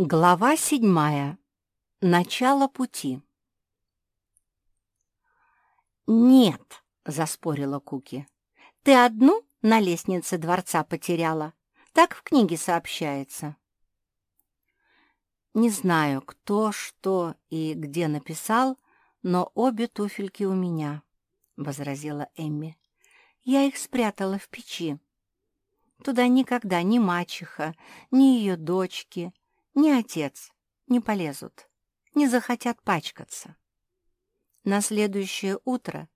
Глава седьмая. Начало пути. «Нет», — заспорила Куки, — «ты одну на лестнице дворца потеряла. Так в книге сообщается». Не знаю, кто, что и где написал, но обе туфельки у меня, — возразила Эмми. Я их спрятала в печи. Туда никогда ни мачеха, ни ее дочки, ни отец не полезут, не захотят пачкаться. На следующее утро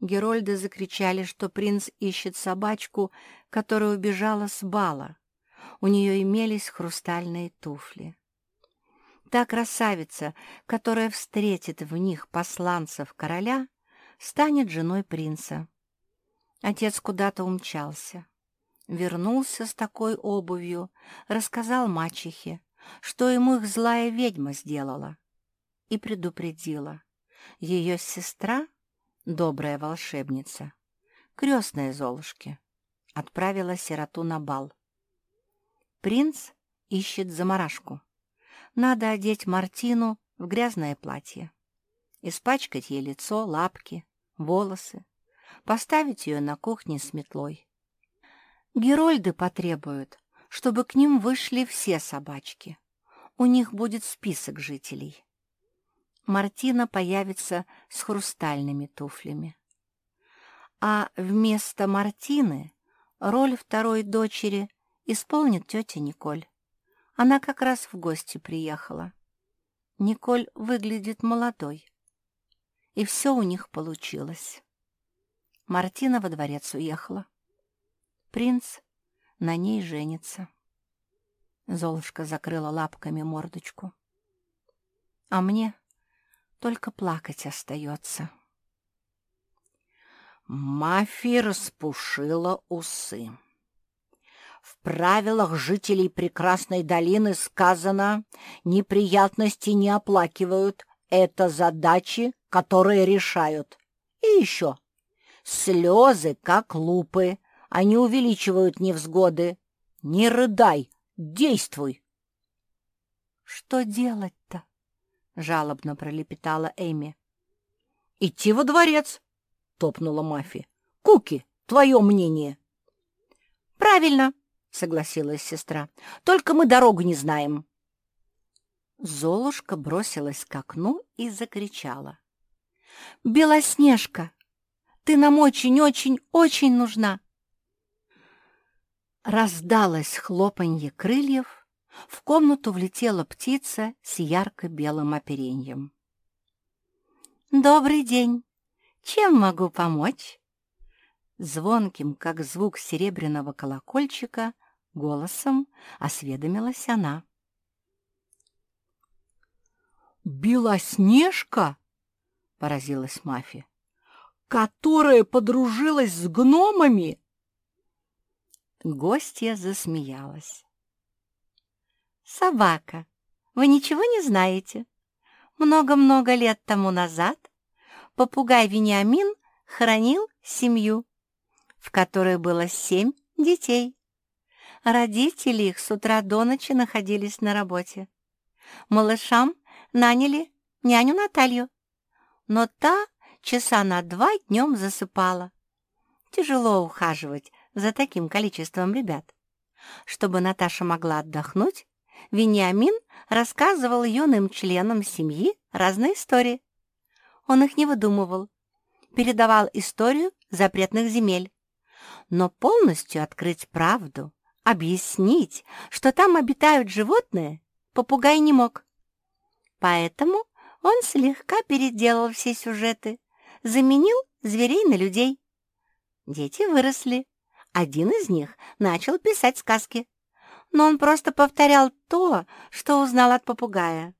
Герольды закричали, что принц ищет собачку, которая убежала с бала. У нее имелись хрустальные туфли. Та красавица, которая встретит в них посланцев короля, станет женой принца. Отец куда-то умчался. Вернулся с такой обувью, рассказал мачехе, что ему их злая ведьма сделала, и предупредила. Ее сестра, добрая волшебница, крестная Золушки, отправила сироту на бал. Принц ищет заморашку. Надо одеть Мартину в грязное платье, испачкать ей лицо, лапки, волосы, поставить ее на кухне с метлой. Герольды потребуют, чтобы к ним вышли все собачки. У них будет список жителей. Мартина появится с хрустальными туфлями. А вместо Мартины роль второй дочери исполнит тетя Николь. Она как раз в гости приехала. Николь выглядит молодой. И все у них получилось. Мартина во дворец уехала. Принц на ней женится. Золушка закрыла лапками мордочку. А мне только плакать остается. Мафия распушила усы. В правилах жителей прекрасной долины сказано «неприятности не оплакивают, это задачи, которые решают». И еще «слезы, как лупы, они увеличивают невзгоды. Не рыдай, действуй. Что делать-то? Жалобно пролепетала Эми. Идти во дворец, топнула Мафи. Куки, твое мнение. Правильно, согласилась сестра. Только мы дорогу не знаем. Золушка бросилась к окну и закричала. «Белоснежка, ты нам очень-очень-очень нужна! Раздалось хлопанье крыльев, в комнату влетела птица с ярко-белым опереньем. «Добрый день! Чем могу помочь?» Звонким, как звук серебряного колокольчика, голосом осведомилась она. «Белоснежка?» — поразилась Мафия. «Которая подружилась с гномами?» Гостья засмеялась. «Собака, вы ничего не знаете? Много-много лет тому назад попугай Вениамин хранил семью, в которой было семь детей. Родители их с утра до ночи находились на работе. Малышам наняли няню Наталью, но та часа на два днем засыпала. Тяжело ухаживать за таким количеством ребят. Чтобы Наташа могла отдохнуть, Вениамин рассказывал юным членам семьи разные истории. Он их не выдумывал, передавал историю запретных земель. Но полностью открыть правду, объяснить, что там обитают животные, попугай не мог. Поэтому он слегка переделал все сюжеты, заменил зверей на людей. Дети выросли, один из них начал писать сказки, но он просто повторял то, что узнал от попугая.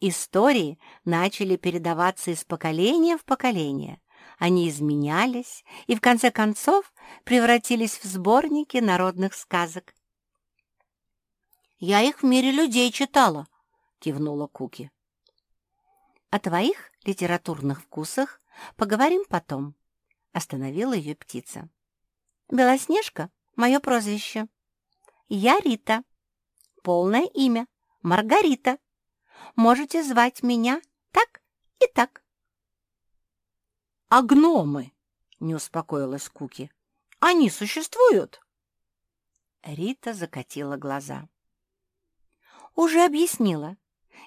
Истории начали передаваться из поколения в поколение. Они изменялись и, в конце концов, превратились в сборники народных сказок. «Я их в мире людей читала», — кивнула Куки. «О твоих литературных вкусах поговорим потом», — остановила ее птица. Белоснежка — мое прозвище. Я Рита. Полное имя Маргарита. Можете звать меня так и так. «А гномы?» — не успокоилась Куки. «Они существуют?» Рита закатила глаза. «Уже объяснила.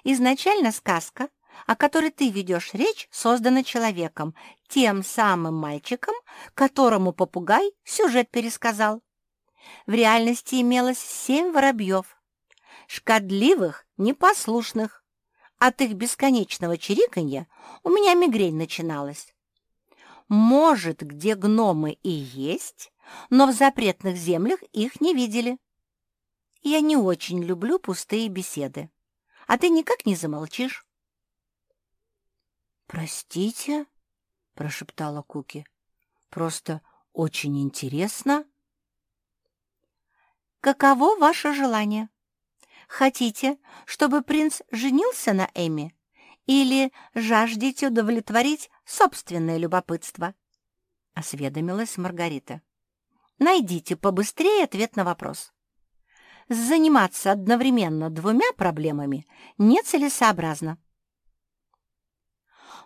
Изначально сказка, о которой ты ведешь речь, создана человеком, тем самым мальчиком, которому попугай сюжет пересказал. В реальности имелось семь воробьев, шкодливых, непослушных. От их бесконечного чириканья у меня мигрень начиналась. Может, где гномы и есть, но в запретных землях их не видели. Я не очень люблю пустые беседы, а ты никак не замолчишь. «Простите?» — прошептала Куки. «Просто очень интересно». «Каково ваше желание? Хотите, чтобы принц женился на Эми? Или жаждете удовлетворить собственное любопытство?» — осведомилась Маргарита. «Найдите побыстрее ответ на вопрос. Заниматься одновременно двумя проблемами нецелесообразно.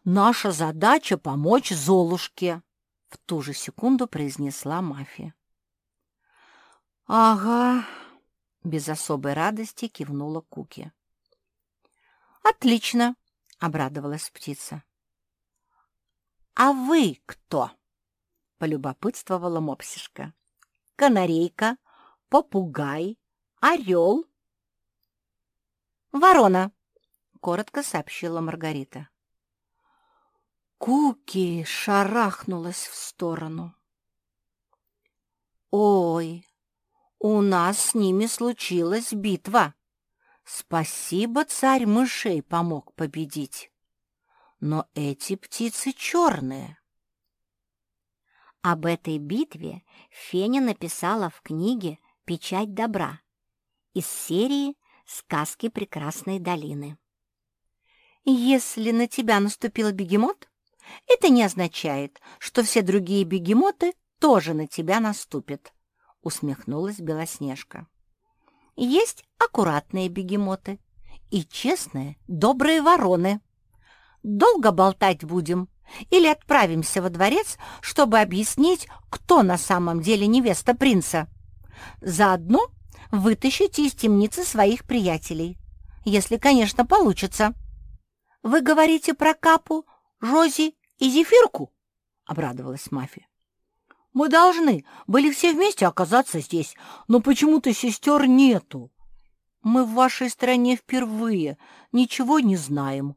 «Наша задача — помочь Золушке», — в ту же секунду произнесла мафия. «Ага», — без особой радости кивнула Куки. «Отлично», — обрадовалась птица. «А вы кто?» — полюбопытствовала мопсишка. «Канарейка, попугай, орел?» «Ворона», — коротко сообщила Маргарита. Куки шарахнулась в сторону. «Ой, у нас с ними случилась битва. Спасибо, царь мышей помог победить. Но эти птицы черные». Об этой битве Феня написала в книге «Печать добра» из серии «Сказки прекрасной долины». «Если на тебя наступил бегемот, это не означает, что все другие бегемоты тоже на тебя наступят», — усмехнулась Белоснежка. «Есть аккуратные бегемоты и честные, добрые вороны. Долго болтать будем или отправимся во дворец, чтобы объяснить, кто на самом деле невеста принца? Заодно вытащите из темницы своих приятелей, если, конечно, получится. Вы говорите про Капу, Жози и Зефирку?» — обрадовалась Мафия. «Мы должны были все вместе оказаться здесь, но почему-то сестер нету. Мы в вашей стране впервые, ничего не знаем.